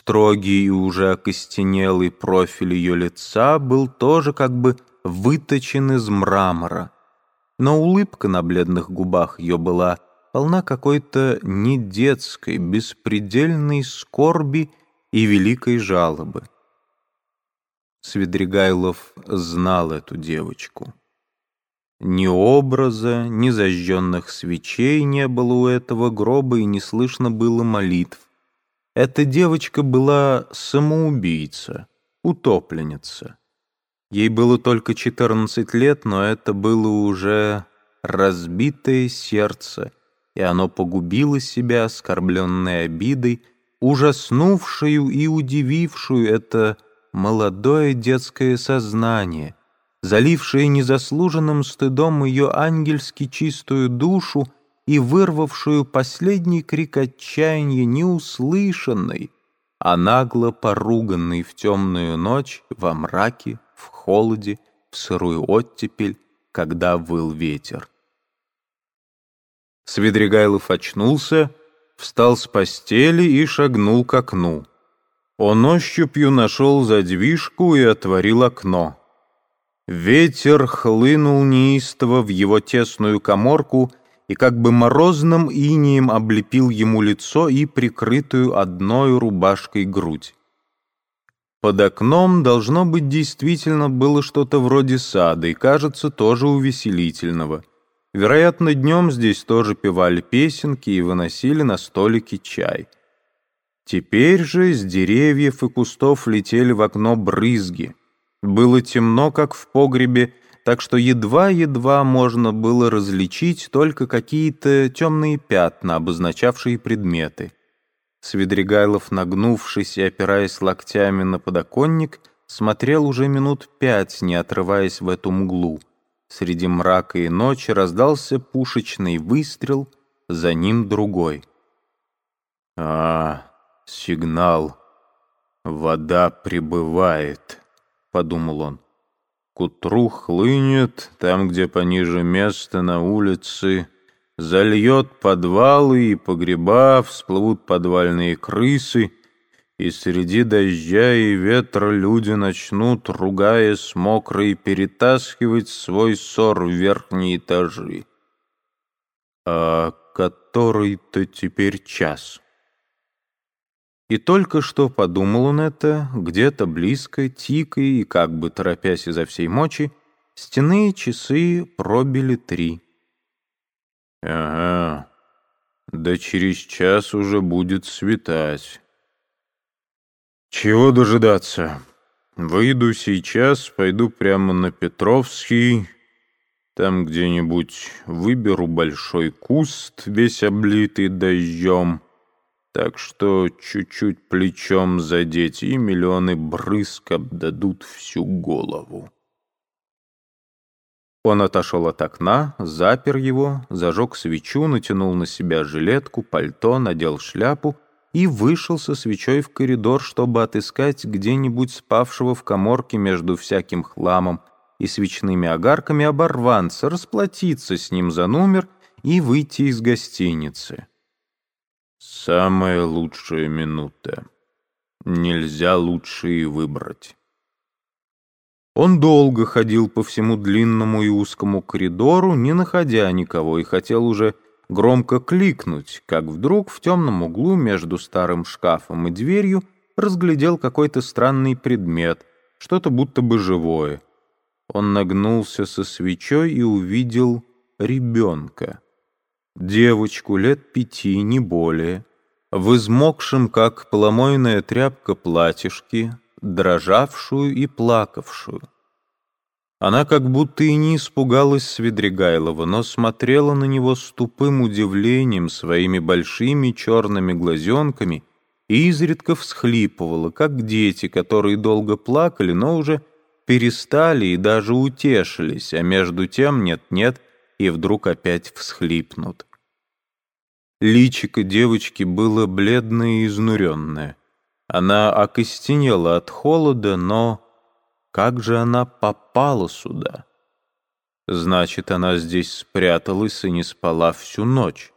Строгий и уже окостенелый профиль ее лица был тоже как бы выточен из мрамора, но улыбка на бледных губах ее была полна какой-то недетской, беспредельной скорби и великой жалобы. Свидригайлов знал эту девочку. Ни образа, ни зажженных свечей не было у этого гроба, и не слышно было молитв. Эта девочка была самоубийца, утопленница. Ей было только 14 лет, но это было уже разбитое сердце, и оно погубило себя, оскорбленной обидой, ужаснувшую и удивившую это молодое детское сознание, залившее незаслуженным стыдом ее ангельски чистую душу и вырвавшую последний крик отчаяния неуслышанный, а нагло поруганный в темную ночь, во мраке, в холоде, в сырую оттепель, когда выл ветер. Свидригайлов очнулся, встал с постели и шагнул к окну. Он ощупью нашел задвижку и отворил окно. Ветер хлынул неистово в его тесную коморку и как бы морозным инием облепил ему лицо и прикрытую одной рубашкой грудь. Под окном, должно быть, действительно было что-то вроде сада и, кажется, тоже увеселительного. Вероятно, днем здесь тоже певали песенки и выносили на столике чай. Теперь же с деревьев и кустов летели в окно брызги. Было темно, как в погребе, так что едва-едва можно было различить только какие-то темные пятна, обозначавшие предметы. Свидригайлов, нагнувшись и опираясь локтями на подоконник, смотрел уже минут пять, не отрываясь в эту мглу. Среди мрака и ночи раздался пушечный выстрел, за ним другой. «А, сигнал. Вода прибывает», — подумал он. «К утру хлынет, там, где пониже места на улице, зальет подвалы и погреба, всплывут подвальные крысы, и среди дождя и ветра люди начнут, ругаясь мокрые, перетаскивать свой ссор в верхние этажи. А который-то теперь час?» И только что подумал он это, где-то близко, тикая и как бы торопясь изо всей мочи, стенные часы пробили три. «Ага, да через час уже будет светать. Чего дожидаться? Выйду сейчас, пойду прямо на Петровский, там где-нибудь выберу большой куст, весь облитый дождем» Так что чуть-чуть плечом задеть, и миллионы брызг обдадут всю голову. Он отошел от окна, запер его, зажег свечу, натянул на себя жилетку, пальто, надел шляпу и вышел со свечой в коридор, чтобы отыскать где-нибудь спавшего в коморке между всяким хламом и свечными огарками оборванца, расплатиться с ним за номер и выйти из гостиницы. Самая лучшая минута. Нельзя лучше и выбрать. Он долго ходил по всему длинному и узкому коридору, не находя никого, и хотел уже громко кликнуть, как вдруг в темном углу между старым шкафом и дверью разглядел какой-то странный предмет, что-то будто бы живое. Он нагнулся со свечой и увидел ребенка девочку лет пяти, не более, в измокшем, как поломойная тряпка, платьишке, дрожавшую и плакавшую. Она как будто и не испугалась Свидригайлова, но смотрела на него с тупым удивлением своими большими черными глазенками и изредка всхлипывала, как дети, которые долго плакали, но уже перестали и даже утешились, а между тем нет-нет и вдруг опять всхлипнут. Личико девочки было бледное и изнуренное. Она окостенела от холода, но как же она попала сюда? Значит, она здесь спряталась и не спала всю ночь.